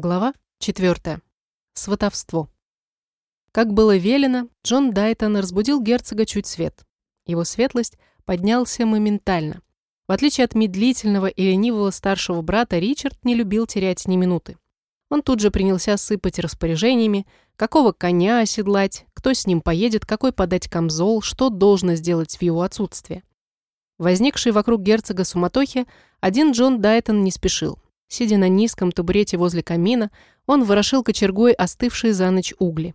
Глава 4. Сватовство. Как было велено, Джон Дайтон разбудил герцога чуть свет. Его светлость поднялся моментально. В отличие от медлительного и ленивого старшего брата, Ричард не любил терять ни минуты. Он тут же принялся сыпать распоряжениями, какого коня оседлать, кто с ним поедет, какой подать камзол, что должно сделать в его отсутствие. Возникший вокруг герцога суматохи, один Джон Дайтон не спешил – Сидя на низком табурете возле камина, он ворошил кочергой остывшие за ночь угли.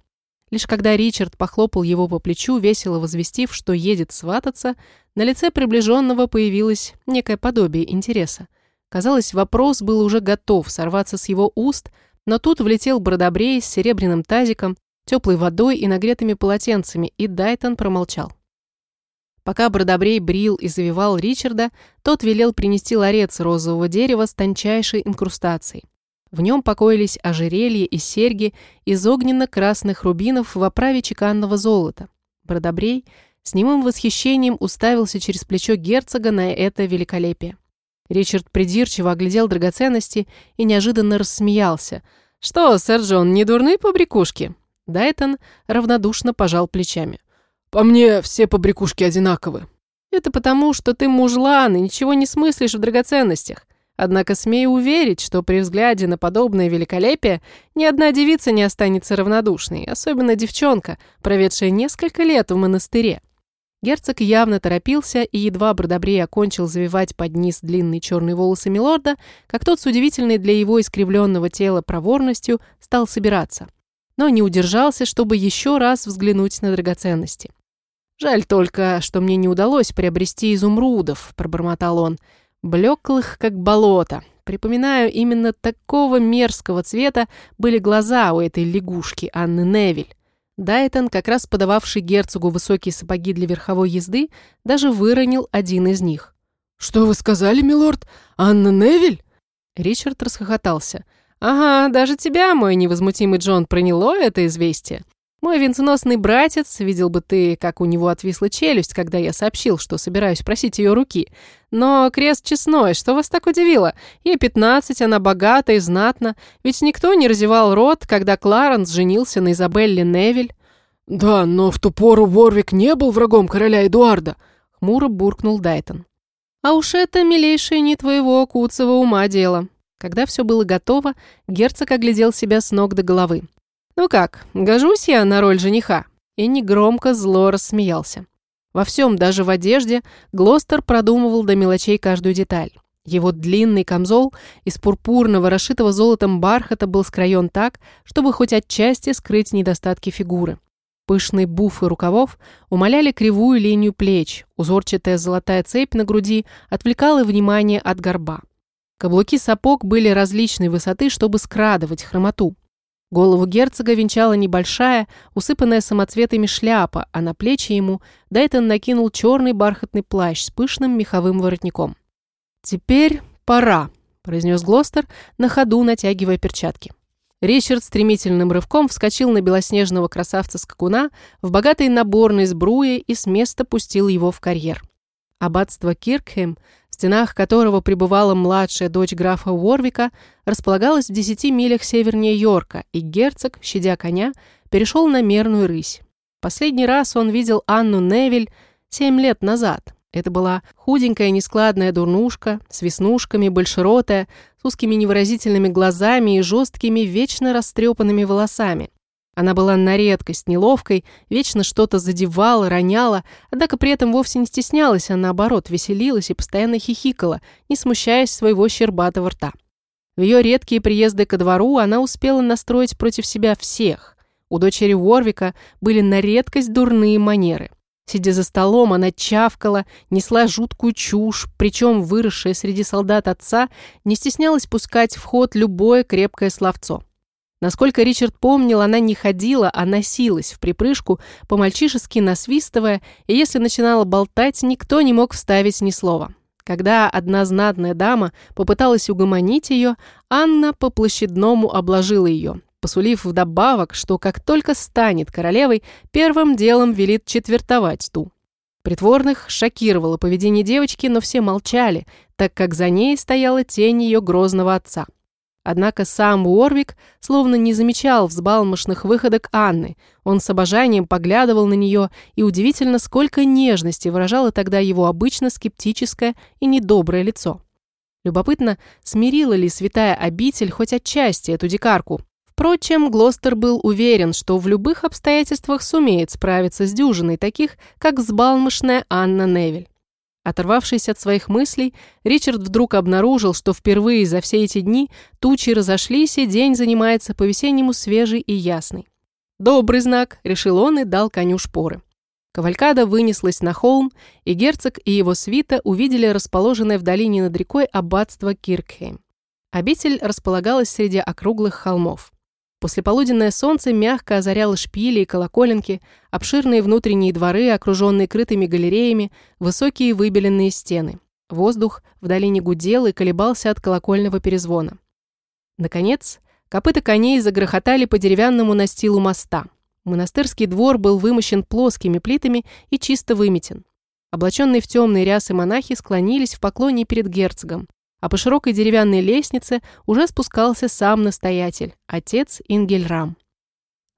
Лишь когда Ричард похлопал его по плечу, весело возвестив, что едет свататься, на лице приближенного появилось некое подобие интереса. Казалось, вопрос был уже готов сорваться с его уст, но тут влетел Бродобрей с серебряным тазиком, теплой водой и нагретыми полотенцами, и Дайтон промолчал. Пока Бродобрей брил и завивал Ричарда, тот велел принести ларец розового дерева с тончайшей инкрустацией. В нем покоились ожерелья и серьги из огненно-красных рубинов в оправе чеканного золота. Бродобрей с немым восхищением уставился через плечо герцога на это великолепие. Ричард придирчиво оглядел драгоценности и неожиданно рассмеялся. «Что, сэр Джон, не дурны побрякушки?» Дайтон равнодушно пожал плечами. «По мне все побрякушки одинаковы». «Это потому, что ты мужлан и ничего не смыслишь в драгоценностях. Однако смею уверить, что при взгляде на подобное великолепие ни одна девица не останется равнодушной, особенно девчонка, проведшая несколько лет в монастыре». Герцог явно торопился, и едва Бродобрей окончил завивать под низ длинные черные волосы Милорда, как тот с удивительной для его искривленного тела проворностью стал собираться. Но не удержался, чтобы еще раз взглянуть на драгоценности. «Жаль только, что мне не удалось приобрести изумрудов», — пробормотал он. «Блеклых, как болото. Припоминаю, именно такого мерзкого цвета были глаза у этой лягушки Анны Невиль». Дайтон, как раз подававший герцогу высокие сапоги для верховой езды, даже выронил один из них. «Что вы сказали, милорд? Анна Невиль?» Ричард расхохотался. «Ага, даже тебя, мой невозмутимый Джон, проняло это известие. Мой венценосный братец, видел бы ты, как у него отвисла челюсть, когда я сообщил, что собираюсь просить ее руки. Но крест честной, что вас так удивило? Ей пятнадцать, она богата и знатна. Ведь никто не разевал рот, когда Кларенс женился на Изабелле Невиль. «Да, но в ту пору Ворвик не был врагом короля Эдуарда», — хмуро буркнул Дайтон. «А уж это, милейшее, не твоего куцого ума дело». Когда все было готово, герцог оглядел себя с ног до головы. «Ну как, гожусь я на роль жениха?» И негромко зло рассмеялся. Во всем, даже в одежде, Глостер продумывал до мелочей каждую деталь. Его длинный камзол из пурпурного, расшитого золотом бархата был скроен так, чтобы хоть отчасти скрыть недостатки фигуры. Пышные буфы рукавов умаляли кривую линию плеч, узорчатая золотая цепь на груди отвлекала внимание от горба. Каблуки сапог были различной высоты, чтобы скрадывать хромоту. Голову герцога венчала небольшая, усыпанная самоцветами шляпа, а на плечи ему Дайтон накинул черный бархатный плащ с пышным меховым воротником. «Теперь пора», — произнес Глостер, на ходу натягивая перчатки. Ричард стремительным рывком вскочил на белоснежного красавца-скакуна в богатой наборной сбруе и с места пустил его в карьер. Аббатство Киркхем в стенах которого пребывала младшая дочь графа Уорвика, располагалась в десяти милях севернее Йорка, и герцог, щадя коня, перешел на мерную рысь. Последний раз он видел Анну Невиль семь лет назад. Это была худенькая нескладная дурнушка, с веснушками, большеротая, с узкими невыразительными глазами и жесткими, вечно растрепанными волосами. Она была на редкость неловкой, вечно что-то задевала, роняла, однако при этом вовсе не стеснялась, а наоборот веселилась и постоянно хихикала, не смущаясь своего щербатого рта. В ее редкие приезды ко двору она успела настроить против себя всех. У дочери Уорвика были на редкость дурные манеры. Сидя за столом, она чавкала, несла жуткую чушь, причем выросшая среди солдат отца не стеснялась пускать в ход любое крепкое словцо. Насколько Ричард помнил, она не ходила, а носилась в припрыжку, по-мальчишески насвистывая, и если начинала болтать, никто не мог вставить ни слова. Когда одна знатная дама попыталась угомонить ее, Анна по-площадному обложила ее, посулив вдобавок, что как только станет королевой, первым делом велит четвертовать ту. Притворных шокировало поведение девочки, но все молчали, так как за ней стояла тень ее грозного отца. Однако сам Уорвик словно не замечал взбалмошных выходок Анны. Он с обожанием поглядывал на нее, и удивительно, сколько нежности выражало тогда его обычно скептическое и недоброе лицо. Любопытно, смирила ли святая обитель хоть отчасти эту дикарку. Впрочем, Глостер был уверен, что в любых обстоятельствах сумеет справиться с дюжиной таких, как взбалмошная Анна Невель. Оторвавшись от своих мыслей, Ричард вдруг обнаружил, что впервые за все эти дни тучи разошлись, и день занимается по-весеннему свежий и ясный. «Добрый знак», — решил он и дал коню шпоры. Кавалькада вынеслась на холм, и герцог и его свита увидели расположенное в долине над рекой аббатство Киркхейм. Обитель располагалась среди округлых холмов. Послеполуденное солнце мягко озаряло шпили и колоколенки, обширные внутренние дворы, окруженные крытыми галереями, высокие выбеленные стены. Воздух в долине гудел и колебался от колокольного перезвона. Наконец, копыта коней загрохотали по деревянному настилу моста. Монастырский двор был вымощен плоскими плитами и чисто выметен. Облаченные в темные рясы монахи склонились в поклоне перед герцогом а по широкой деревянной лестнице уже спускался сам настоятель, отец Ингельрам.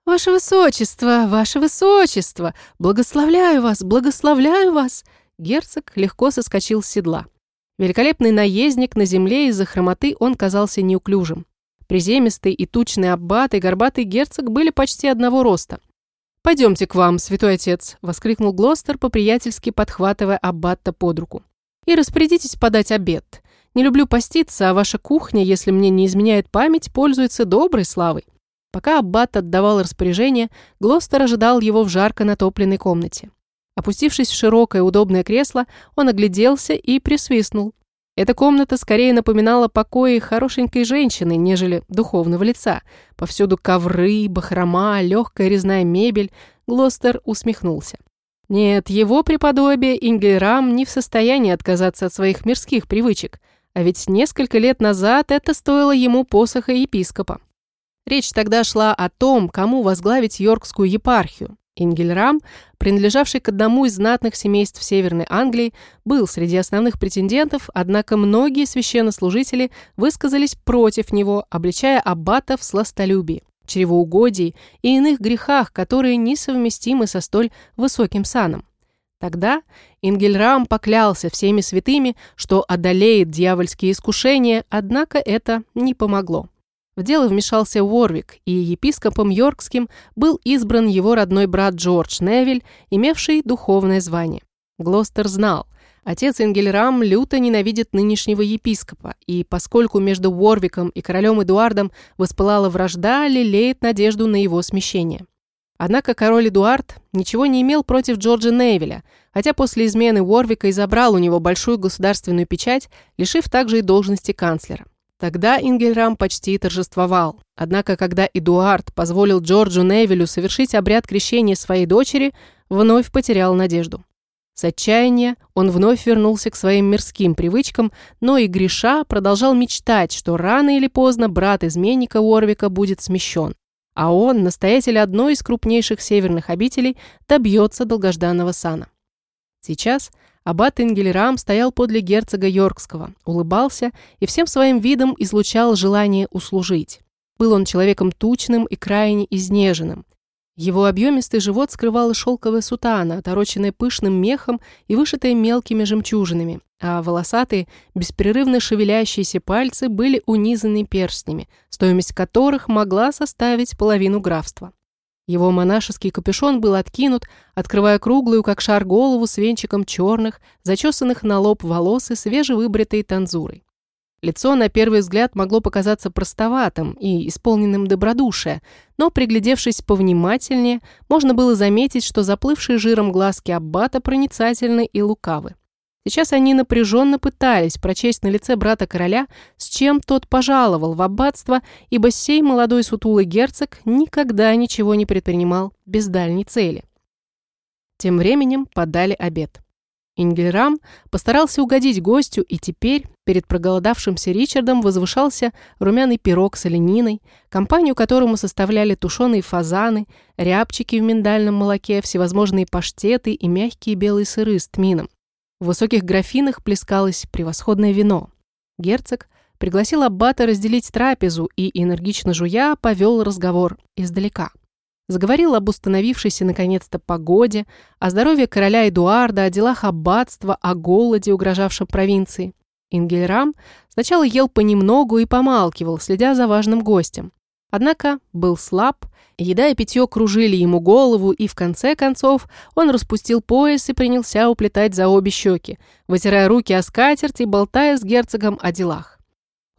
«Ваше Высочество, Ваше Высочество! Благословляю вас, благословляю вас!» Герцог легко соскочил с седла. Великолепный наездник на земле из-за хромоты он казался неуклюжим. Приземистый и тучный аббат и горбатый герцог были почти одного роста. «Пойдемте к вам, святой отец!» — воскликнул Глостер, по-приятельски подхватывая аббата под руку. «И распорядитесь подать обед. Не люблю поститься, а ваша кухня, если мне не изменяет память, пользуется доброй славой». Пока Аббат отдавал распоряжение, Глостер ожидал его в жарко натопленной комнате. Опустившись в широкое удобное кресло, он огляделся и присвистнул. Эта комната скорее напоминала покои хорошенькой женщины, нежели духовного лица. Повсюду ковры, бахрома, легкая резная мебель. Глостер усмехнулся. Нет, его преподобие Ингельрам не в состоянии отказаться от своих мирских привычек – а ведь несколько лет назад это стоило ему посоха епископа. Речь тогда шла о том, кому возглавить Йоркскую епархию. Ингельрам, принадлежавший к одному из знатных семейств Северной Англии, был среди основных претендентов, однако многие священнослужители высказались против него, обличая аббата в сластолюбии, чревоугодии и иных грехах, которые несовместимы со столь высоким саном. Тогда Ингельрам поклялся всеми святыми, что одолеет дьявольские искушения, однако это не помогло. В дело вмешался Уорвик, и епископом Йоркским был избран его родной брат Джордж Невиль, имевший духовное звание. Глостер знал, отец Ингельрам люто ненавидит нынешнего епископа, и поскольку между Уорвиком и королем Эдуардом воспылала вражда, лелеет надежду на его смещение. Однако король Эдуард ничего не имел против Джорджа Невеля, хотя после измены Уорвика и забрал у него большую государственную печать, лишив также и должности канцлера. Тогда Ингельрам почти торжествовал. Однако, когда Эдуард позволил Джорджу Невелю совершить обряд крещения своей дочери, вновь потерял надежду. С отчаяния он вновь вернулся к своим мирским привычкам, но и греша продолжал мечтать, что рано или поздно брат изменника Уорвика будет смещен а он, настоятель одной из крупнейших северных обителей, добьется долгожданного сана. Сейчас аббат Ингельрам стоял подле герцога Йоркского, улыбался и всем своим видом излучал желание услужить. Был он человеком тучным и крайне изнеженным, его объемистый живот скрывала шелковая сутана, отороченная пышным мехом и вышитая мелкими жемчужинами, а волосатые, беспрерывно шевелящиеся пальцы были унизаны перстнями, стоимость которых могла составить половину графства. Его монашеский капюшон был откинут, открывая круглую, как шар, голову с венчиком черных, зачесанных на лоб волос и свежевыбритой танзурой. Лицо на первый взгляд могло показаться простоватым и исполненным добродушия, но, приглядевшись повнимательнее, можно было заметить, что заплывшие жиром глазки аббата проницательны и лукавы. Сейчас они напряженно пытались прочесть на лице брата короля, с чем тот пожаловал в аббатство, ибо сей молодой сутулый герцог никогда ничего не предпринимал без дальней цели. Тем временем подали обед. Ингельрам постарался угодить гостю, и теперь перед проголодавшимся Ричардом возвышался румяный пирог с олениной, компанию которому составляли тушеные фазаны, рябчики в миндальном молоке, всевозможные паштеты и мягкие белые сыры с тмином. В высоких графинах плескалось превосходное вино. Герцог пригласил Аббата разделить трапезу и, энергично жуя, повел разговор издалека. Заговорил об установившейся наконец-то погоде, о здоровье короля Эдуарда, о делах аббатства, о голоде, угрожавшем провинции. Ингельрам сначала ел понемногу и помалкивал, следя за важным гостем. Однако был слаб, еда и питье кружили ему голову, и в конце концов он распустил пояс и принялся уплетать за обе щеки, вытирая руки о скатерть и болтая с герцогом о делах.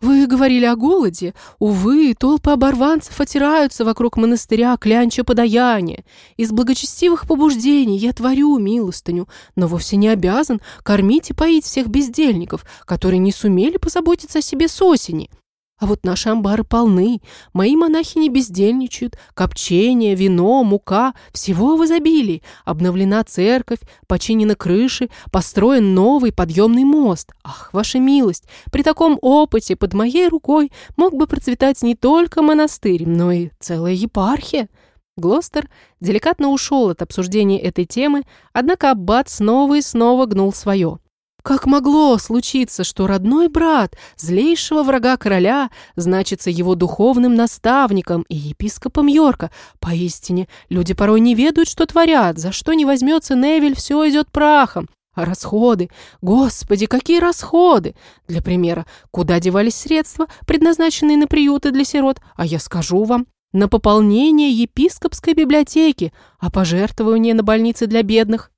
«Вы говорили о голоде? Увы, толпы оборванцев отираются вокруг монастыря, клянча подаяние. Из благочестивых побуждений я творю милостыню, но вовсе не обязан кормить и поить всех бездельников, которые не сумели позаботиться о себе с осени. А вот наши амбары полны, мои монахи не бездельничают, копчение, вино, мука, всего в изобилии. Обновлена церковь, починены крыши, построен новый подъемный мост. Ах, ваша милость, при таком опыте под моей рукой мог бы процветать не только монастырь, но и целая епархия. Глостер деликатно ушел от обсуждения этой темы, однако аббат снова и снова гнул свое. Как могло случиться, что родной брат злейшего врага короля значится его духовным наставником и епископом Йорка? Поистине, люди порой не ведают, что творят. За что не возьмется Невель, все идет прахом. А расходы? Господи, какие расходы! Для примера, куда девались средства, предназначенные на приюты для сирот? А я скажу вам, на пополнение епископской библиотеки, а пожертвование на больницы для бедных.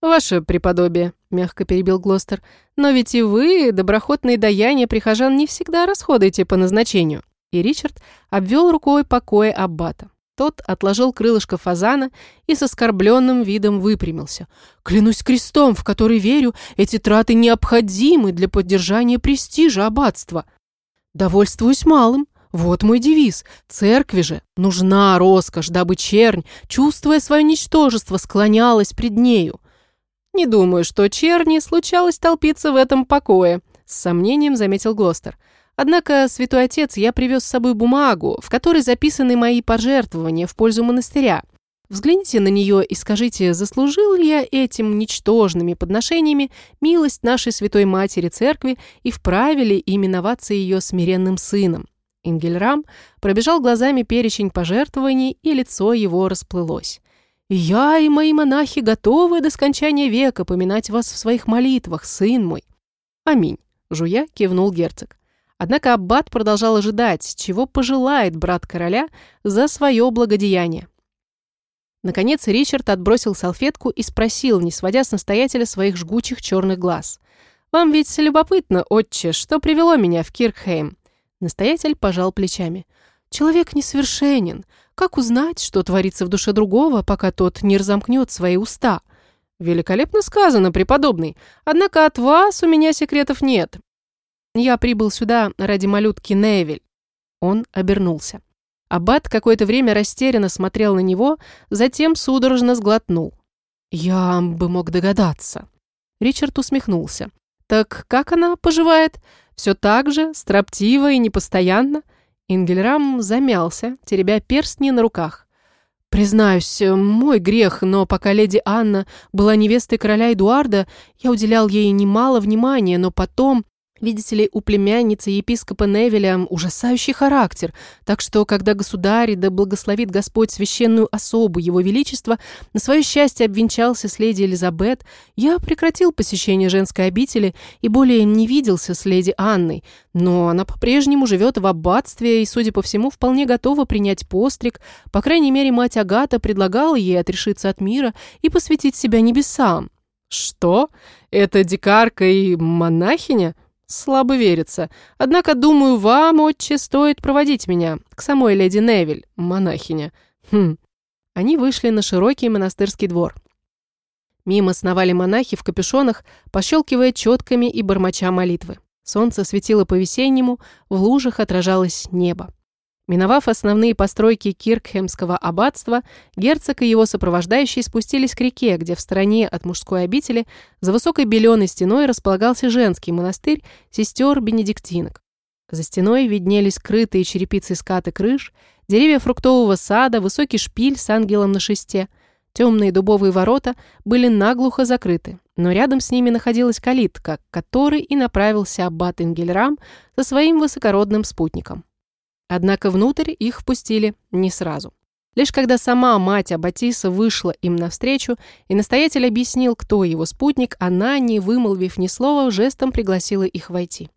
«Ваше преподобие», — мягко перебил Глостер, «но ведь и вы, доброхотные даяния прихожан, не всегда расходуете по назначению». И Ричард обвел рукой покоя аббата. Тот отложил крылышко фазана и с оскорбленным видом выпрямился. «Клянусь крестом, в который верю, эти траты необходимы для поддержания престижа аббатства. Довольствуюсь малым. Вот мой девиз. Церкви же нужна роскошь, дабы чернь, чувствуя свое ничтожество, склонялась пред нею. «Не думаю, что черни случалось толпиться в этом покое», — с сомнением заметил Глостер. «Однако, святой отец, я привез с собой бумагу, в которой записаны мои пожертвования в пользу монастыря. Взгляните на нее и скажите, заслужил ли я этим ничтожными подношениями милость нашей Святой Матери Церкви и вправе ли именоваться ее смиренным сыном?» Ингельрам пробежал глазами перечень пожертвований, и лицо его расплылось. «Я и мои монахи готовы до скончания века поминать вас в своих молитвах, сын мой». «Аминь», — жуя кивнул герцог. Однако аббат продолжал ожидать, чего пожелает брат короля за свое благодеяние. Наконец Ричард отбросил салфетку и спросил, не сводя с настоятеля своих жгучих черных глаз. «Вам ведь любопытно, отче, что привело меня в Киркхейм?» Настоятель пожал плечами. «Человек несовершенен. Как узнать, что творится в душе другого, пока тот не разомкнет свои уста? Великолепно сказано, преподобный. Однако от вас у меня секретов нет. Я прибыл сюда ради малютки Невель. Он обернулся. Аббат какое-то время растерянно смотрел на него, затем судорожно сглотнул. «Я бы мог догадаться». Ричард усмехнулся. «Так как она поживает? Все так же, строптиво и непостоянно?» Ингельрам замялся, теребя перстни на руках. «Признаюсь, мой грех, но пока леди Анна была невестой короля Эдуарда, я уделял ей немало внимания, но потом Видите ли, у племянницы епископа Невеля ужасающий характер, так что, когда государь, да благословит Господь священную особу Его Величества, на свое счастье обвенчался с леди Элизабет, я прекратил посещение женской обители и более не виделся с леди Анной, но она по-прежнему живет в аббатстве и, судя по всему, вполне готова принять постриг, по крайней мере, мать Агата предлагала ей отрешиться от мира и посвятить себя небесам. «Что? Это дикарка и монахиня?» Слабо верится. Однако, думаю, вам, отче, стоит проводить меня к самой леди Невиль, монахиня. Хм. Они вышли на широкий монастырский двор. Мимо сновали монахи в капюшонах, пощелкивая четками и бормоча молитвы. Солнце светило по-весеннему, в лужах отражалось небо. Миновав основные постройки Киркхемского аббатства, герцог и его сопровождающие спустились к реке, где в стороне от мужской обители за высокой беленой стеной располагался женский монастырь сестер бенедиктинок. За стеной виднелись крытые черепицей скаты крыш, деревья фруктового сада, высокий шпиль с ангелом на шесте. Темные дубовые ворота были наглухо закрыты, но рядом с ними находилась калитка, к которой и направился аббат Ингельрам со своим высокородным спутником. Однако внутрь их впустили не сразу. Лишь когда сама мать Аббатиса вышла им навстречу, и настоятель объяснил, кто его спутник, она, не вымолвив ни слова, жестом пригласила их войти.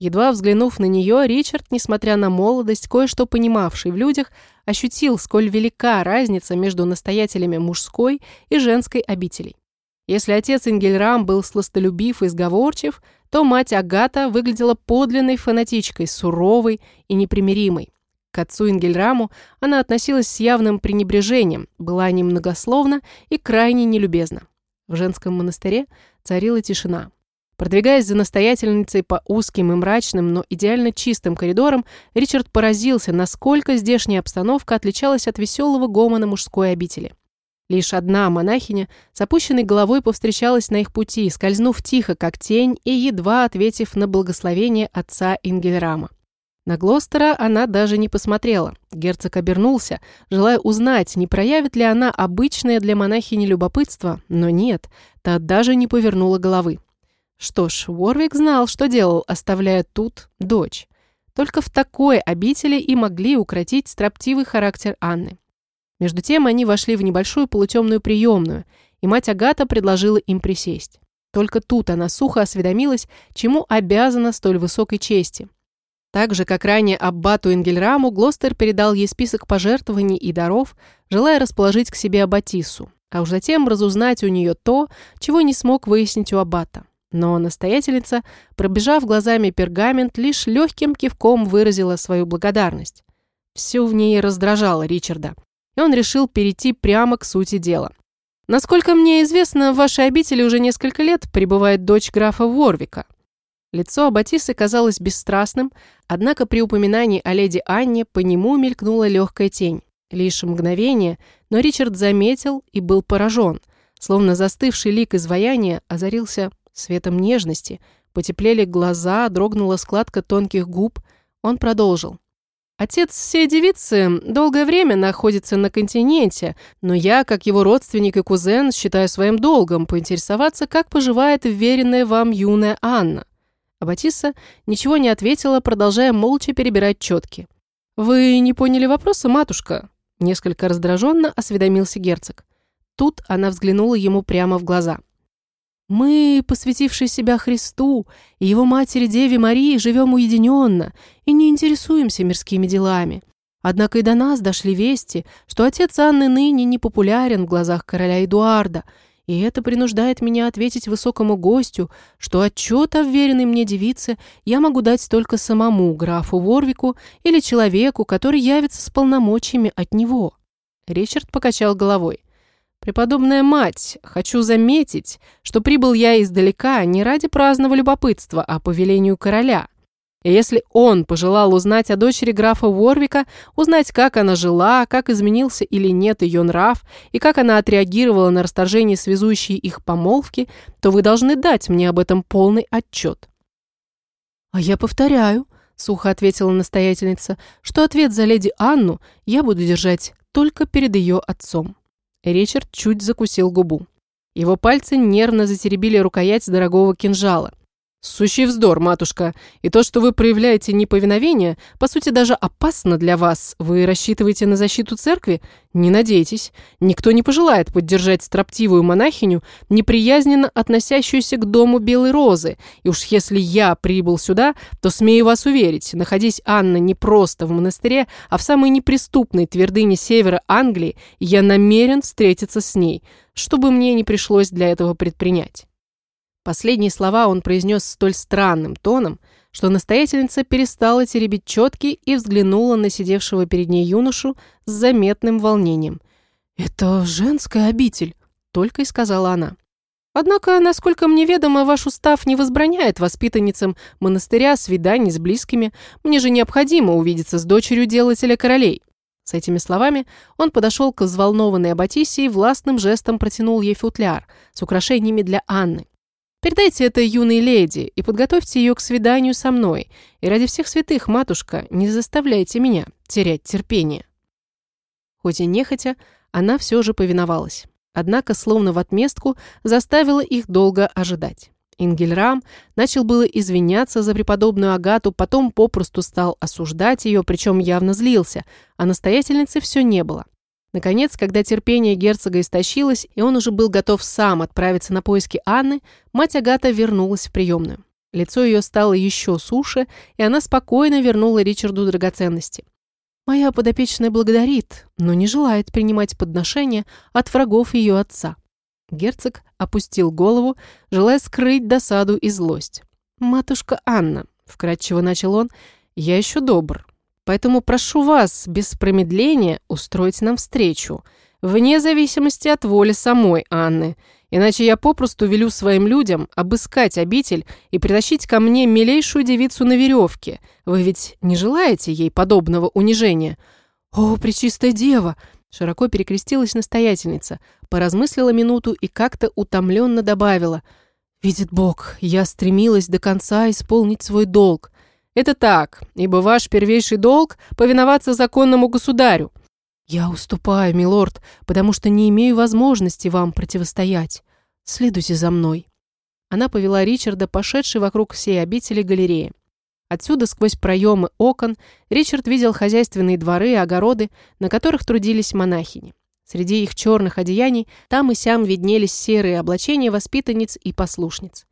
Едва взглянув на нее, Ричард, несмотря на молодость, кое-что понимавший в людях, ощутил, сколь велика разница между настоятелями мужской и женской обителей. Если отец Ингельрам был сластолюбив и сговорчив, то мать Агата выглядела подлинной фанатичкой, суровой и непримиримой. К отцу Ингельраму она относилась с явным пренебрежением, была немногословна и крайне нелюбезна. В женском монастыре царила тишина. Продвигаясь за настоятельницей по узким и мрачным, но идеально чистым коридорам, Ричард поразился, насколько здешняя обстановка отличалась от веселого гомона мужской обители. Лишь одна монахиня с опущенной головой повстречалась на их пути, скользнув тихо, как тень, и едва ответив на благословение отца Ингельрама. На Глостера она даже не посмотрела. Герцог обернулся, желая узнать, не проявит ли она обычное для монахини любопытство, но нет, та даже не повернула головы. Что ж, Уорвик знал, что делал, оставляя тут дочь. Только в такой обители и могли укротить строптивый характер Анны. Между тем они вошли в небольшую полутемную приемную, и мать Агата предложила им присесть. Только тут она сухо осведомилась, чему обязана столь высокой чести. Так же, как ранее аббату Энгельраму, Глостер передал ей список пожертвований и даров, желая расположить к себе аббатису, а уж затем разузнать у нее то, чего не смог выяснить у аббата. Но настоятельница, пробежав глазами пергамент, лишь легким кивком выразила свою благодарность. Все в ней раздражало Ричарда, и он решил перейти прямо к сути дела. Насколько мне известно, в вашей обители уже несколько лет пребывает дочь графа Ворвика. Лицо Аббатисы казалось бесстрастным, однако при упоминании о леди Анне по нему мелькнула легкая тень. Лишь мгновение, но Ричард заметил и был поражен. Словно застывший лик изваяния озарился светом нежности, потеплели глаза, дрогнула складка тонких губ. Он продолжил. Отец всей девицы долгое время находится на континенте, но я, как его родственник и кузен, считаю своим долгом поинтересоваться, как поживает веренная вам юная Анна. А Батисса ничего не ответила, продолжая молча перебирать четки. «Вы не поняли вопроса, матушка?» Несколько раздраженно осведомился герцог. Тут она взглянула ему прямо в глаза. «Мы, посвятившие себя Христу и его матери Деве Марии, живем уединенно и не интересуемся мирскими делами. Однако и до нас дошли вести, что отец Анны ныне не популярен в глазах короля Эдуарда, и это принуждает меня ответить высокому гостю, что отчет о вверенной мне девице я могу дать только самому графу Ворвику или человеку, который явится с полномочиями от него». Ричард покачал головой. «Преподобная мать, хочу заметить, что прибыл я издалека не ради праздного любопытства, а по велению короля. И если он пожелал узнать о дочери графа Ворвика, узнать, как она жила, как изменился или нет ее нрав, и как она отреагировала на расторжение связующей их помолвки, то вы должны дать мне об этом полный отчет». «А я повторяю», — сухо ответила настоятельница, «что ответ за леди Анну я буду держать только перед ее отцом». Ричард чуть закусил губу. Его пальцы нервно затеребили рукоять дорогого кинжала — «Сущий вздор, матушка. И то, что вы проявляете неповиновение, по сути, даже опасно для вас. Вы рассчитываете на защиту церкви? Не надейтесь. Никто не пожелает поддержать строптивую монахиню, неприязненно относящуюся к дому Белой Розы. И уж если я прибыл сюда, то смею вас уверить, находясь Анна не просто в монастыре, а в самой неприступной твердыне севера Англии, я намерен встретиться с ней, чтобы мне не пришлось для этого предпринять». Последние слова он произнес столь странным тоном, что настоятельница перестала теребить четки и взглянула на сидевшего перед ней юношу с заметным волнением. «Это женская обитель», — только и сказала она. «Однако, насколько мне ведомо, ваш устав не возбраняет воспитанницам монастыря свиданий с близкими. Мне же необходимо увидеться с дочерью делателя королей». С этими словами он подошел к взволнованной Аббатисе и властным жестом протянул ей футляр с украшениями для Анны. Передайте это юной леди и подготовьте ее к свиданию со мной. И ради всех святых, матушка, не заставляйте меня терять терпение». Хоть и нехотя, она все же повиновалась. однако, словно в отместку, заставила их долго ожидать. Ингельрам начал было извиняться за преподобную Агату, потом попросту стал осуждать ее, причем явно злился, а настоятельницы все не было. Наконец, когда терпение герцога истощилось, и он уже был готов сам отправиться на поиски Анны, мать Агата вернулась в приемную. Лицо ее стало еще суше, и она спокойно вернула Ричарду драгоценности. «Моя подопечная благодарит, но не желает принимать подношения от врагов ее отца». Герцог опустил голову, желая скрыть досаду и злость. «Матушка Анна», — вкратчиво начал он, — «я еще добр, поэтому прошу вас без промедления устроить нам встречу, вне зависимости от воли самой Анны, иначе я попросту велю своим людям обыскать обитель и притащить ко мне милейшую девицу на веревке. Вы ведь не желаете ей подобного унижения?» «О, Пречистая Дева!» Широко перекрестилась настоятельница, поразмыслила минуту и как-то утомленно добавила. «Видит Бог, я стремилась до конца исполнить свой долг. Это так, ибо ваш первейший долг — повиноваться законному государю. Я уступаю, милорд, потому что не имею возможности вам противостоять. Следуйте за мной». Она повела Ричарда, пошедший вокруг всей обители галереи. Отсюда, сквозь проемы окон, Ричард видел хозяйственные дворы и огороды, на которых трудились монахини. Среди их черных одеяний там и сям виднелись серые облачения воспитанниц и послушниц.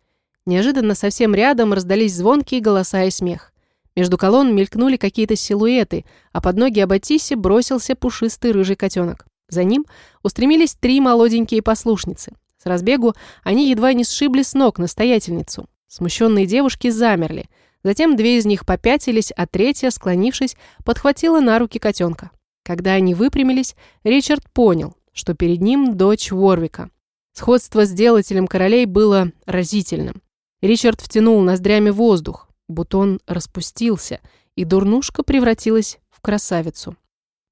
Неожиданно совсем рядом раздались звонкие голоса и смех. Между колонн мелькнули какие-то силуэты, а под ноги Аббатисе бросился пушистый рыжий котенок. За ним устремились три молоденькие послушницы. С разбегу они едва не сшибли с ног настоятельницу. Смущенные девушки замерли – Затем две из них попятились, а третья, склонившись, подхватила на руки котенка. Когда они выпрямились, Ричард понял, что перед ним дочь Ворвика. Сходство с делателем королей было разительным. Ричард втянул ноздрями воздух, бутон распустился, и дурнушка превратилась в красавицу.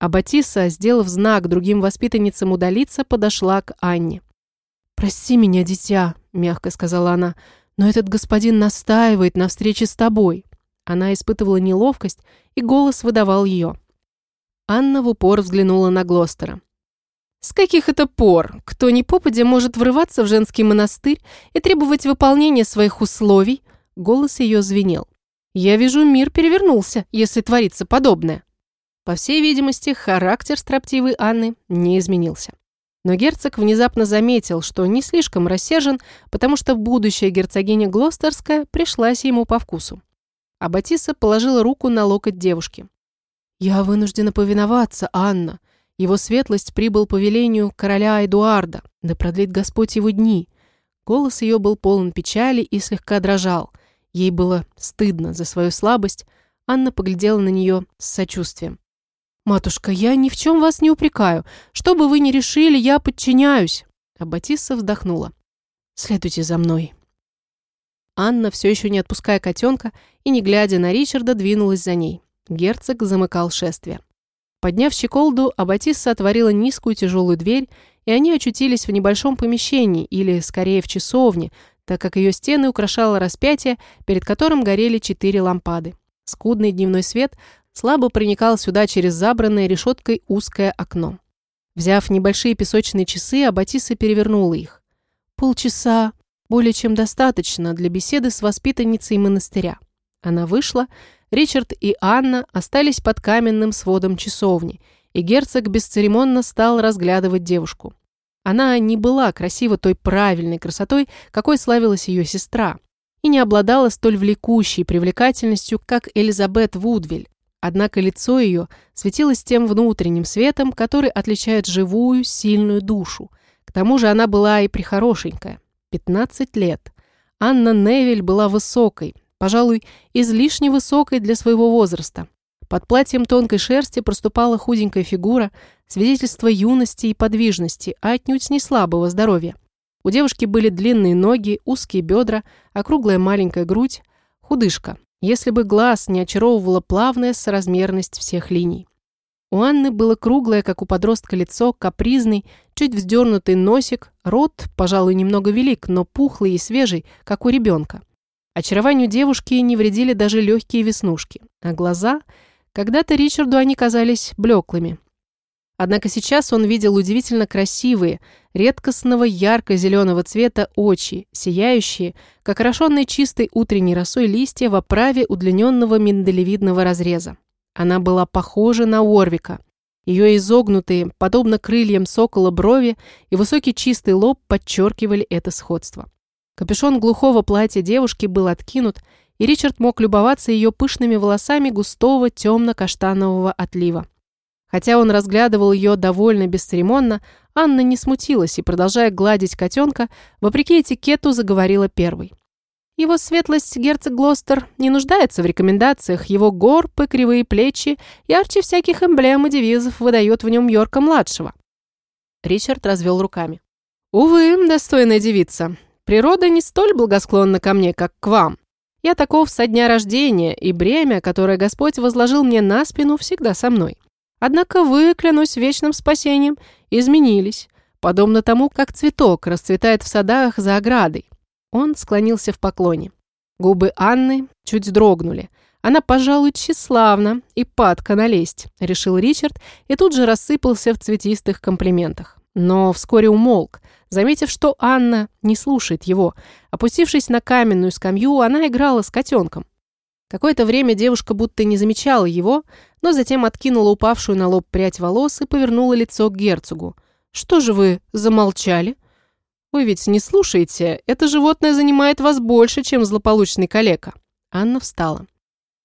А Батиса, сделав знак другим воспитанницам удалиться, подошла к Анне. «Прости меня, дитя», — мягко сказала она, — «Но этот господин настаивает на встрече с тобой». Она испытывала неловкость, и голос выдавал ее. Анна в упор взглянула на Глостера. «С каких это пор? Кто ни попадя может врываться в женский монастырь и требовать выполнения своих условий?» Голос ее звенел. «Я вижу, мир перевернулся, если творится подобное». По всей видимости, характер строптивой Анны не изменился. Но герцог внезапно заметил, что не слишком рассержен, потому что будущая герцогиня Глостерская пришлась ему по вкусу. А Батиса положила руку на локоть девушки. «Я вынуждена повиноваться, Анна. Его светлость прибыл по велению короля Эдуарда, да продлит Господь его дни». Голос ее был полон печали и слегка дрожал. Ей было стыдно за свою слабость. Анна поглядела на нее с сочувствием. «Матушка, я ни в чем вас не упрекаю. Что бы вы ни решили, я подчиняюсь». А Батисса вздохнула. «Следуйте за мной». Анна, все еще не отпуская котенка и не глядя на Ричарда, двинулась за ней. Герцог замыкал шествие. Подняв щеколду, Аббатисса отворила низкую тяжелую дверь, и они очутились в небольшом помещении, или, скорее, в часовне, так как ее стены украшало распятие, перед которым горели четыре лампады. Скудный дневной свет слабо проникал сюда через забранное решеткой узкое окно. Взяв небольшие песочные часы, Аббатиса перевернула их. Полчаса более чем достаточно для беседы с воспитанницей монастыря. Она вышла, Ричард и Анна остались под каменным сводом часовни, и герцог бесцеремонно стал разглядывать девушку. Она не была красива той правильной красотой, какой славилась ее сестра, и не обладала столь влекущей привлекательностью, как Элизабет Вудвиль, Однако лицо ее светилось тем внутренним светом, который отличает живую, сильную душу. К тому же она была и прихорошенькая. 15 лет. Анна Невель была высокой, пожалуй, излишне высокой для своего возраста. Под платьем тонкой шерсти проступала худенькая фигура, свидетельство юности и подвижности, а отнюдь не слабого здоровья. У девушки были длинные ноги, узкие бедра, округлая маленькая грудь, худышка, если бы глаз не очаровывала плавная соразмерность всех линий. У Анны было круглое, как у подростка, лицо, капризный, чуть вздернутый носик, рот, пожалуй, немного велик, но пухлый и свежий, как у ребенка. Очарованию девушки не вредили даже легкие веснушки, а глаза... Когда-то Ричарду они казались блеклыми. Однако сейчас он видел удивительно красивые, редкостного ярко-зеленого цвета очи, сияющие, как орошенные чистой утренней росой листья в оправе удлиненного миндалевидного разреза. Она была похожа на Орвика. Ее изогнутые, подобно крыльям сокола брови и высокий чистый лоб подчеркивали это сходство. Капюшон глухого платья девушки был откинут, и Ричард мог любоваться ее пышными волосами густого темно-каштанового отлива. Хотя он разглядывал ее довольно бесцеремонно, Анна не смутилась и, продолжая гладить котенка, вопреки этикету заговорила первой. Его светлость герцог Глостер не нуждается в рекомендациях, его горб кривые плечи ярче всяких эмблем и девизов выдает в нем Йорка-младшего. Ричард развел руками. «Увы, достойная девица, природа не столь благосклонна ко мне, как к вам. Я таков со дня рождения, и бремя, которое Господь возложил мне на спину, всегда со мной. Однако вы, клянусь вечным спасением, изменились, подобно тому, как цветок расцветает в садах за оградой. Он склонился в поклоне. Губы Анны чуть дрогнули. Она, пожалуй, тщеславна и падка налезть, решил Ричард и тут же рассыпался в цветистых комплиментах. Но вскоре умолк, заметив, что Анна не слушает его. Опустившись на каменную скамью, она играла с котенком. Какое-то время девушка будто не замечала его, но затем откинула упавшую на лоб прядь волос и повернула лицо к герцогу. «Что же вы замолчали?» «Вы ведь не слушаете. Это животное занимает вас больше, чем злополучный калека». Анна встала.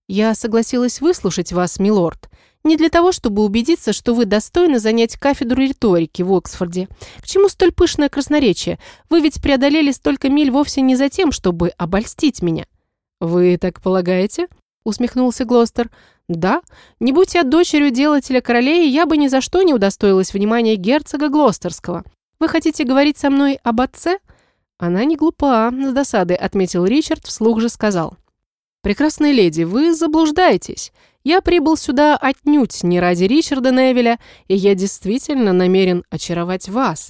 «Я согласилась выслушать вас, милорд, не для того, чтобы убедиться, что вы достойны занять кафедру риторики в Оксфорде. К чему столь пышное красноречие? Вы ведь преодолели столько миль вовсе не за тем, чтобы обольстить меня». «Вы так полагаете?» — усмехнулся Глостер. «Да, не будь я дочерью делателя королей, я бы ни за что не удостоилась внимания герцога Глостерского. Вы хотите говорить со мной об отце?» «Она не глупа», — с досадой отметил Ричард, вслух же сказал. «Прекрасная леди, вы заблуждаетесь. Я прибыл сюда отнюдь не ради Ричарда Невеля, и я действительно намерен очаровать вас».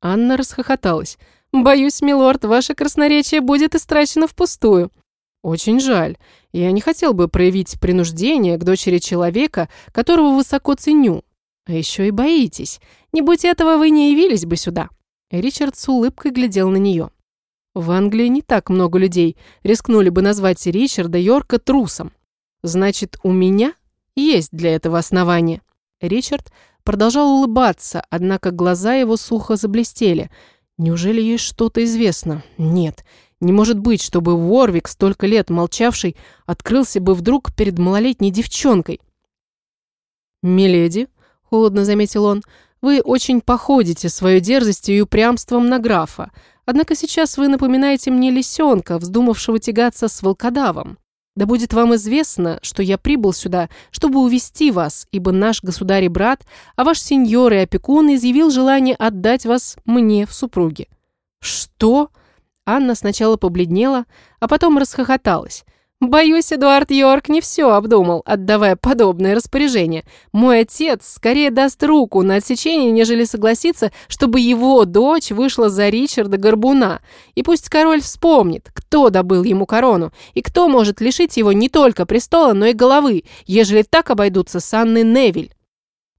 Анна расхохоталась. «Боюсь, милорд, ваше красноречие будет истрачено впустую. «Очень жаль. Я не хотел бы проявить принуждение к дочери человека, которого высоко ценю. А еще и боитесь. Не будь этого, вы не явились бы сюда». Ричард с улыбкой глядел на нее. В Англии не так много людей рискнули бы назвать Ричарда Йорка трусом. Значит, у меня есть для этого основание. Ричард продолжал улыбаться, однако глаза его сухо заблестели. Неужели ей что-то известно? Нет, не может быть, чтобы Уорвик, столько лет молчавший, открылся бы вдруг перед малолетней девчонкой. «Миледи», — холодно заметил он, — «вы очень походите своей дерзостью и упрямством на графа, однако сейчас вы напоминаете мне лисенка, вздумавшего тягаться с волкодавом. Да будет вам известно, что я прибыл сюда, чтобы увести вас, ибо наш государь и брат, а ваш сеньор и опекун изъявил желание отдать вас мне в супруги». «Что?» Анна сначала побледнела, а потом расхохоталась. «Боюсь, Эдуард Йорк не все обдумал, отдавая подобное распоряжение. Мой отец скорее даст руку на отсечение, нежели согласится, чтобы его дочь вышла за Ричарда Горбуна. И пусть король вспомнит, кто добыл ему корону, и кто может лишить его не только престола, но и головы, ежели так обойдутся с Анной Невиль.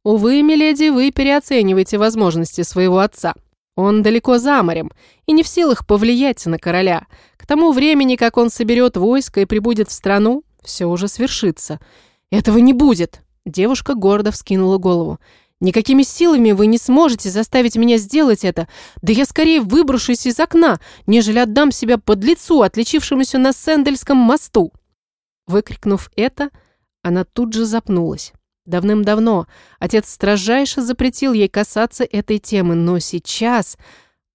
Увы, миледи, вы переоцениваете возможности своего отца. Он далеко за морем и не в силах повлиять на короля. К тому времени, как он соберет войско и прибудет в страну, все уже свершится. Этого не будет. Девушка гордо вскинула голову. Никакими силами вы не сможете заставить меня сделать это. Да я скорее выброшусь из окна, нежели отдам себя под лицу, отличившемуся на Сендельском мосту. Выкрикнув это, она тут же запнулась. Давным-давно отец строжайше запретил ей касаться этой темы, но сейчас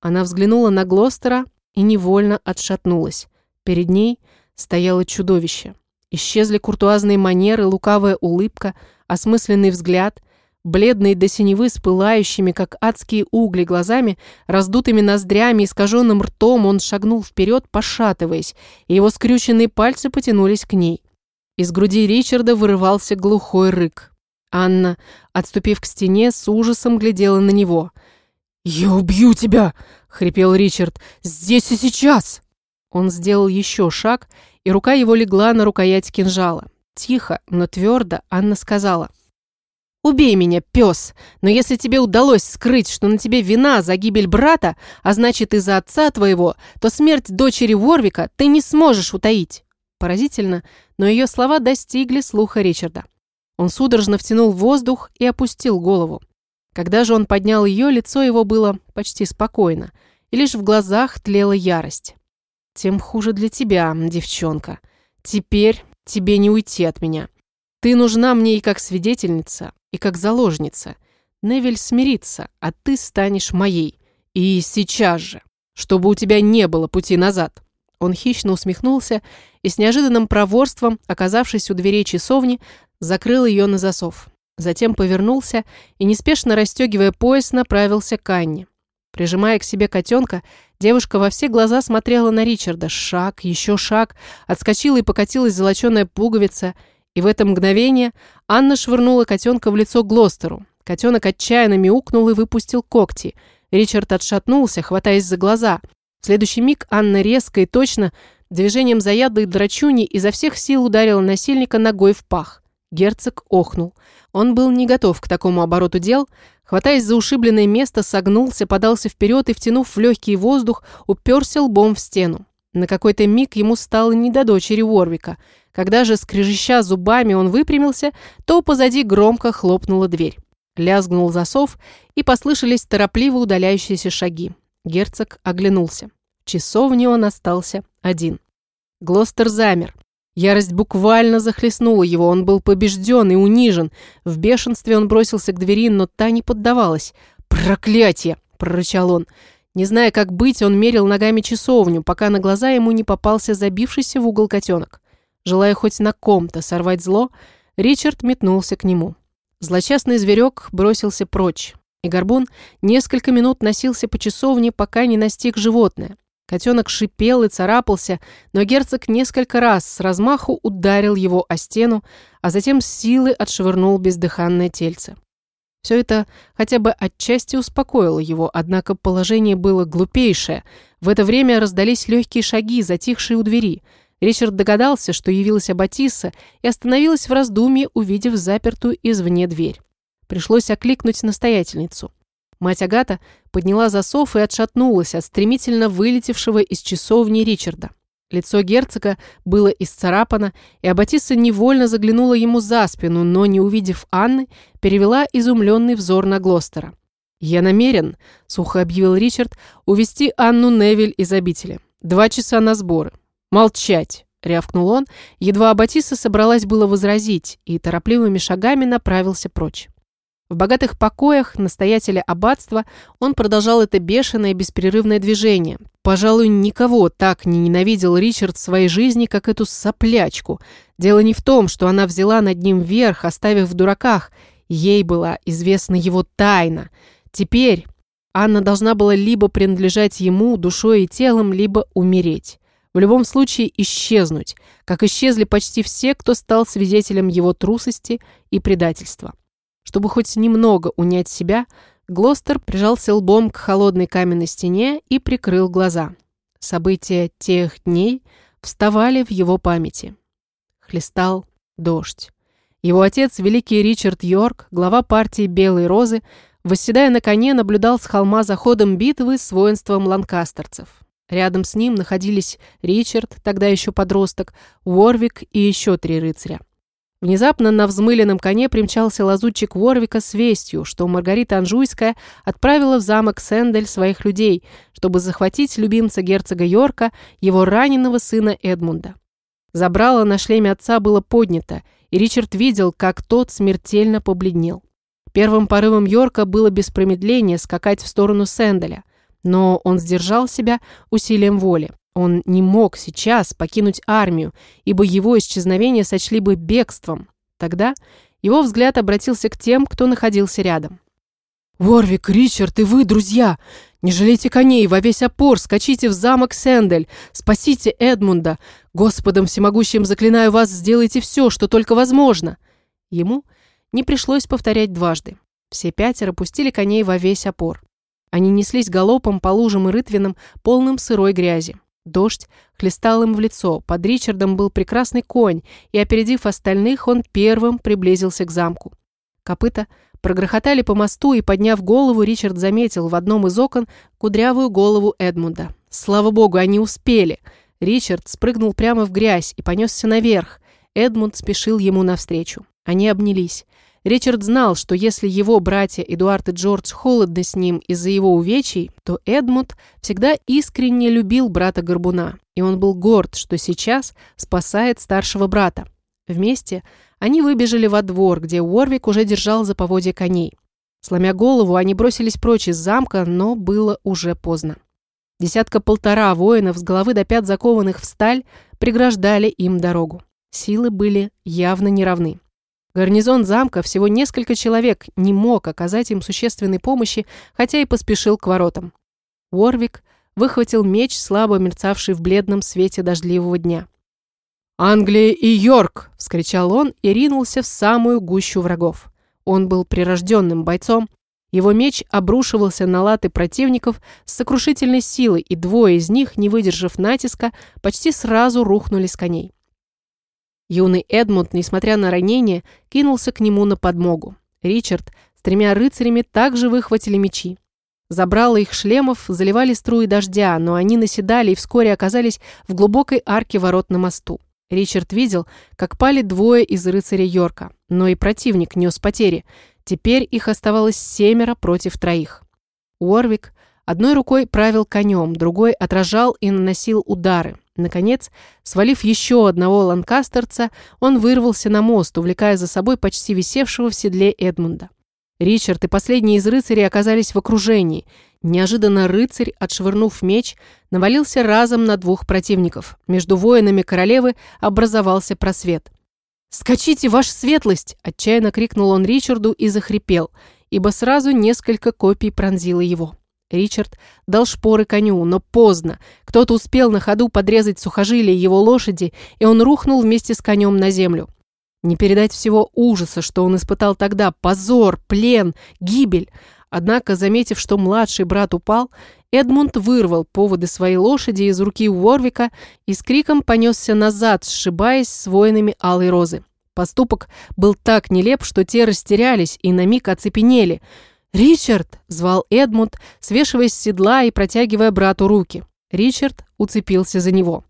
она взглянула на Глостера и невольно отшатнулась. Перед ней стояло чудовище. Исчезли куртуазные манеры, лукавая улыбка, осмысленный взгляд. Бледный до синевы с пылающими, как адские угли, глазами, раздутыми ноздрями, искаженным ртом, он шагнул вперед, пошатываясь, и его скрюченные пальцы потянулись к ней. Из груди Ричарда вырывался глухой рык. Анна, отступив к стене, с ужасом глядела на него. «Я убью тебя!» — хрипел Ричард. «Здесь и сейчас!» Он сделал еще шаг, и рука его легла на рукоять кинжала. Тихо, но твердо Анна сказала. Убей меня, пес, но если тебе удалось скрыть, что на тебе вина за гибель брата, а значит из-за отца твоего, то смерть дочери Ворвика ты не сможешь утаить». Поразительно, но ее слова достигли слуха Ричарда. Он судорожно втянул воздух и опустил голову. Когда же он поднял ее, лицо его было почти спокойно, и лишь в глазах тлела ярость. «Тем хуже для тебя, девчонка. Теперь тебе не уйти от меня. Ты нужна мне и как свидетельница, и как заложница. Невель смирится, а ты станешь моей. И сейчас же, чтобы у тебя не было пути назад». Он хищно усмехнулся и с неожиданным проворством, оказавшись у дверей часовни, закрыл ее на засов. Затем повернулся и, неспешно расстегивая пояс, направился к Анне. Прижимая к себе котенка, девушка во все глаза смотрела на Ричарда. Шаг, еще шаг, отскочила и покатилась золоченая пуговица. И в это мгновение Анна швырнула котенка в лицо Глостеру. Котенок отчаянно мяукнул и выпустил когти. Ричард отшатнулся, хватаясь за глаза. В следующий миг Анна резко и точно, движением заядлой драчуни, изо всех сил ударила насильника ногой в пах. Герцог охнул. Он был не готов к такому обороту дел. Хватаясь за ушибленное место, согнулся, подался вперед и, втянув в легкий воздух, уперся лбом в стену. На какой-то миг ему стало не до дочери Уорвика. Когда же, скрежеща зубами, он выпрямился, то позади громко хлопнула дверь. Лязгнул засов, и послышались торопливо удаляющиеся шаги. Герцог оглянулся. В часовне он остался один. Глостер замер. Ярость буквально захлестнула его, он был побежден и унижен. В бешенстве он бросился к двери, но та не поддавалась. «Проклятие!» – прорычал он. Не зная, как быть, он мерил ногами часовню, пока на глаза ему не попался забившийся в угол котенок. Желая хоть на ком-то сорвать зло, Ричард метнулся к нему. Злочастный зверек бросился прочь, и Горбун несколько минут носился по часовне, пока не настиг животное. Котенок шипел и царапался, но герцог несколько раз с размаху ударил его о стену, а затем с силы отшвырнул бездыханное тельце. Все это хотя бы отчасти успокоило его, однако положение было глупейшее. В это время раздались легкие шаги, затихшие у двери. Ричард догадался, что явилась Аббатисса, и остановилась в раздумье, увидев запертую извне дверь. Пришлось окликнуть настоятельницу. Мать Агата подняла засов и отшатнулась от стремительно вылетевшего из часовни Ричарда. Лицо герцога было исцарапано, и Аббатисса невольно заглянула ему за спину, но, не увидев Анны, перевела изумленный взор на Глостера. «Я намерен», — сухо объявил Ричард, — «увести Анну Невиль из обители. Два часа на сборы». «Молчать!» — рявкнул он. Едва Аббатисса собралась было возразить, и торопливыми шагами направился прочь. В богатых покоях настоятеля аббатства он продолжал это бешеное беспрерывное движение. Пожалуй, никого так не ненавидел Ричард в своей жизни, как эту соплячку. Дело не в том, что она взяла над ним верх, оставив в дураках. Ей была известна его тайна. Теперь Анна должна была либо принадлежать ему душой и телом, либо умереть. В любом случае исчезнуть, как исчезли почти все, кто стал свидетелем его трусости и предательства. Чтобы хоть немного унять себя, Глостер прижался лбом к холодной каменной стене и прикрыл глаза. События тех дней вставали в его памяти. Хлестал дождь. Его отец, великий Ричард Йорк, глава партии «Белые розы», восседая на коне, наблюдал с холма за ходом битвы с воинством ланкастерцев. Рядом с ним находились Ричард, тогда еще подросток, Уорвик и еще три рыцаря. Внезапно на взмыленном коне примчался лазутчик Ворвика с вестью, что Маргарита Анжуйская отправила в замок Сендель своих людей, чтобы захватить любимца герцога Йорка, его раненого сына Эдмунда. Забрало на шлеме отца было поднято, и Ричард видел, как тот смертельно побледнел. Первым порывом Йорка было без промедления скакать в сторону Сенделя, но он сдержал себя усилием воли. Он не мог сейчас покинуть армию, ибо его исчезновение сочли бы бегством. Тогда его взгляд обратился к тем, кто находился рядом. «Ворвик, Ричард и вы, друзья! Не жалейте коней, во весь опор скачите в замок Сендель, спасите Эдмунда! Господом всемогущим заклинаю вас, сделайте все, что только возможно!» Ему не пришлось повторять дважды. Все пятеро пустили коней во весь опор. Они неслись галопом по лужам и рытвинам, полным сырой грязи. Дождь хлестал им в лицо, под Ричардом был прекрасный конь, и, опередив остальных, он первым приблизился к замку. Копыта прогрохотали по мосту, и, подняв голову, Ричард заметил в одном из окон кудрявую голову Эдмунда. Слава богу, они успели. Ричард спрыгнул прямо в грязь и понесся наверх. Эдмунд спешил ему навстречу. Они обнялись. Ричард знал, что если его братья Эдуард и Джордж холодны с ним из-за его увечий, то Эдмунд всегда искренне любил брата Горбуна, и он был горд, что сейчас спасает старшего брата. Вместе они выбежали во двор, где Уорвик уже держал за поводья коней. Сломя голову, они бросились прочь из замка, но было уже поздно. Десятка-полтора воинов с головы до пят закованных в сталь преграждали им дорогу. Силы были явно неравны. Гарнизон замка, всего несколько человек, не мог оказать им существенной помощи, хотя и поспешил к воротам. Уорвик выхватил меч, слабо мерцавший в бледном свете дождливого дня. «Англия и Йорк!» – вскричал он и ринулся в самую гущу врагов. Он был прирожденным бойцом. Его меч обрушивался на латы противников с сокрушительной силой, и двое из них, не выдержав натиска, почти сразу рухнули с коней. Юный Эдмунд, несмотря на ранение, кинулся к нему на подмогу. Ричард с тремя рыцарями также выхватили мечи. Забрало их шлемов, заливали струи дождя, но они наседали и вскоре оказались в глубокой арке ворот на мосту. Ричард видел, как пали двое из рыцаря Йорка, но и противник нес потери. Теперь их оставалось семеро против троих. Уорвик одной рукой правил конем, другой отражал и наносил удары. Наконец, свалив еще одного ланкастерца, он вырвался на мост, увлекая за собой почти висевшего в седле Эдмунда. Ричард и последний из рыцарей оказались в окружении. Неожиданно рыцарь, отшвырнув меч, навалился разом на двух противников. Между воинами королевы образовался просвет. «Скачите, ваша светлость!» – отчаянно крикнул он Ричарду и захрипел, ибо сразу несколько копий пронзило его. Ричард дал шпоры коню, но поздно. Кто-то успел на ходу подрезать сухожилие его лошади, и он рухнул вместе с конем на землю. Не передать всего ужаса, что он испытал тогда, позор, плен, гибель. Однако, заметив, что младший брат упал, Эдмунд вырвал поводы своей лошади из руки Уорвика и с криком понесся назад, сшибаясь с воинами Алой Розы. Поступок был так нелеп, что те растерялись и на миг оцепенели – «Ричард!» – звал Эдмунд, свешиваясь с седла и протягивая брату руки. Ричард уцепился за него.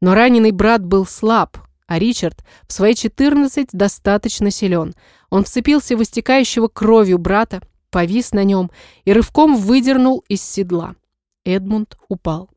Но раненый брат был слаб, а Ричард в свои 14 достаточно силен. Он вцепился в истекающего кровью брата, повис на нем и рывком выдернул из седла. Эдмунд упал.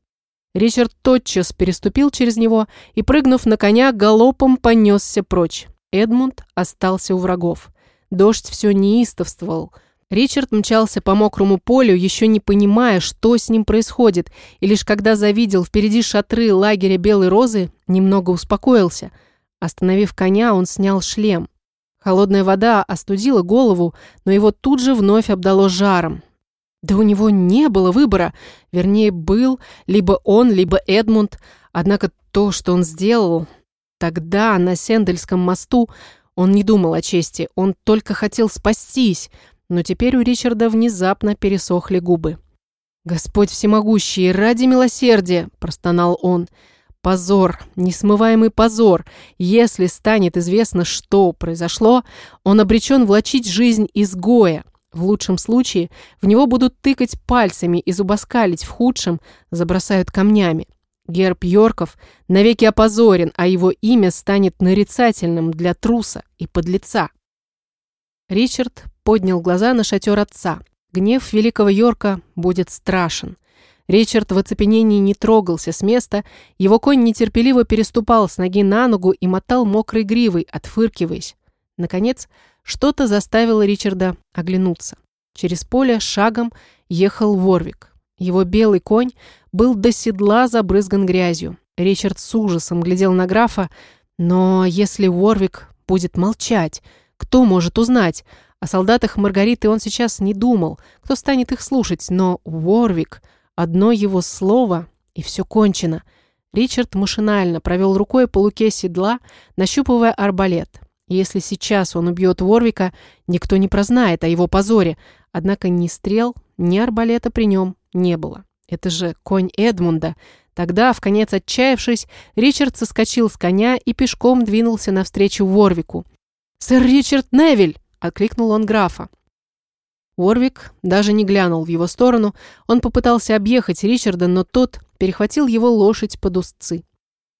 Ричард тотчас переступил через него и, прыгнув на коня, галопом понесся прочь. Эдмунд остался у врагов. Дождь все неистовствовал – Ричард мчался по мокрому полю, еще не понимая, что с ним происходит, и лишь когда завидел впереди шатры лагеря Белой Розы, немного успокоился. Остановив коня, он снял шлем. Холодная вода остудила голову, но его тут же вновь обдало жаром. Да у него не было выбора. Вернее, был либо он, либо Эдмунд. Однако то, что он сделал тогда на Сендельском мосту, он не думал о чести, он только хотел спастись – но теперь у Ричарда внезапно пересохли губы. «Господь всемогущий, ради милосердия!» – простонал он. «Позор, несмываемый позор! Если станет известно, что произошло, он обречен влачить жизнь изгоя. В лучшем случае в него будут тыкать пальцами и зубоскалить, в худшем забросают камнями. Герб Йорков навеки опозорен, а его имя станет нарицательным для труса и подлеца». Ричард поднял глаза на шатер отца. Гнев великого Йорка будет страшен. Ричард в оцепенении не трогался с места, его конь нетерпеливо переступал с ноги на ногу и мотал мокрой гривой, отфыркиваясь. Наконец, что-то заставило Ричарда оглянуться. Через поле шагом ехал Ворвик. Его белый конь был до седла забрызган грязью. Ричард с ужасом глядел на графа, но если Ворвик будет молчать, кто может узнать? О солдатах Маргариты он сейчас не думал, кто станет их слушать, но Уорвик, одно его слово, и все кончено. Ричард машинально провел рукой по луке седла, нащупывая арбалет. Если сейчас он убьет Ворвика, никто не прознает о его позоре, однако ни стрел, ни арбалета при нем не было. Это же конь Эдмунда. Тогда, в конец отчаявшись, Ричард соскочил с коня и пешком двинулся навстречу Ворвику. «Сэр Ричард Невиль!» — откликнул он графа. Уорвик даже не глянул в его сторону. Он попытался объехать Ричарда, но тот перехватил его лошадь под узцы.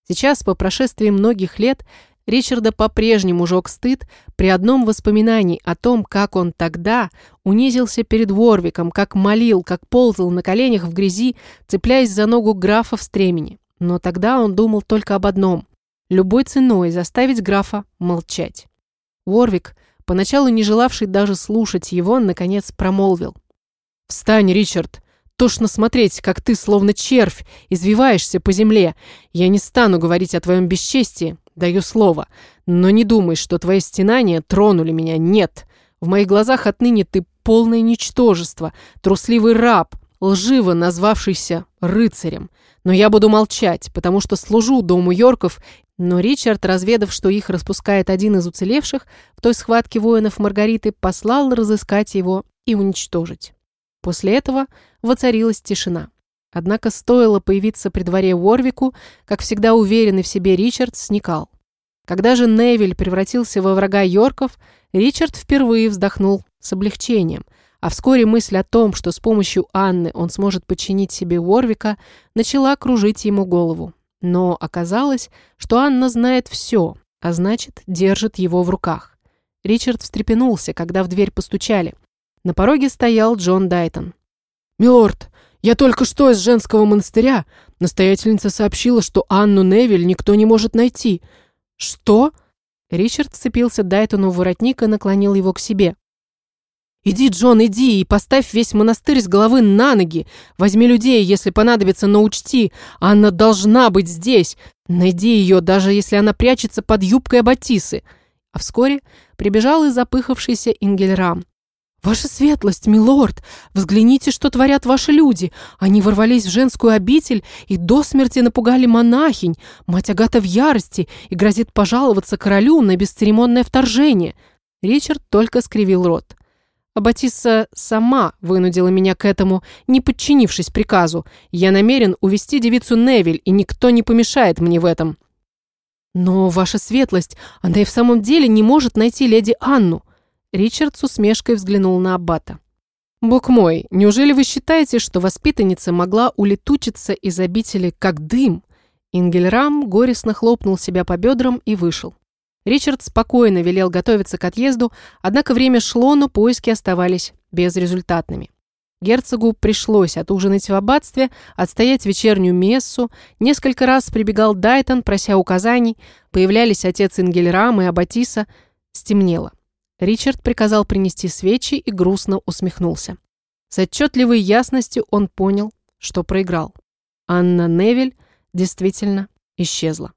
Сейчас, по прошествии многих лет, Ричарда по-прежнему жег стыд при одном воспоминании о том, как он тогда унизился перед Ворвиком, как молил, как ползал на коленях в грязи, цепляясь за ногу графа в стремени. Но тогда он думал только об одном – любой ценой заставить графа молчать. Ворвик – поначалу не желавший даже слушать его, наконец промолвил. «Встань, Ричард! Тошно смотреть, как ты, словно червь, извиваешься по земле. Я не стану говорить о твоем бесчестии, даю слово. Но не думай, что твои стенания тронули меня. Нет. В моих глазах отныне ты полное ничтожество, трусливый раб, лживо назвавшийся рыцарем. Но я буду молчать, потому что служу дому Йорков но Ричард, разведав, что их распускает один из уцелевших в той схватке воинов Маргариты, послал разыскать его и уничтожить. После этого воцарилась тишина. Однако стоило появиться при дворе Уорвику, как всегда уверенный в себе Ричард сникал. Когда же Невиль превратился во врага Йорков, Ричард впервые вздохнул с облегчением, а вскоре мысль о том, что с помощью Анны он сможет подчинить себе Уорвика, начала кружить ему голову. Но оказалось, что Анна знает все, а значит, держит его в руках. Ричард встрепенулся, когда в дверь постучали. На пороге стоял Джон Дайтон. «Милорд, я только что из женского монастыря. Настоятельница сообщила, что Анну Невиль никто не может найти». «Что?» Ричард вцепился Дайтону в воротник и наклонил его к себе. «Иди, Джон, иди и поставь весь монастырь с головы на ноги. Возьми людей, если понадобится, но учти, Анна должна быть здесь. Найди ее, даже если она прячется под юбкой Аббатисы». А вскоре прибежал и запыхавшийся Ингельрам. «Ваша светлость, милорд, взгляните, что творят ваши люди. Они ворвались в женскую обитель и до смерти напугали монахинь. Мать Агата в ярости и грозит пожаловаться королю на бесцеремонное вторжение». Ричард только скривил рот. А Батисса сама вынудила меня к этому, не подчинившись приказу. Я намерен увести девицу Невиль, и никто не помешает мне в этом. Но, ваша светлость, она и в самом деле не может найти леди Анну. Ричард с усмешкой взглянул на Аббата. «Бог мой, неужели вы считаете, что воспитанница могла улетучиться из обители как дым?» Ингельрам горестно хлопнул себя по бедрам и вышел. Ричард спокойно велел готовиться к отъезду, однако время шло, но поиски оставались безрезультатными. Герцогу пришлось отужинать в аббатстве, отстоять вечернюю мессу, несколько раз прибегал Дайтон, прося указаний, появлялись отец Ингельрам и Аббатиса. Стемнело. Ричард приказал принести свечи и грустно усмехнулся. С отчетливой ясностью он понял, что проиграл. Анна Невель действительно исчезла.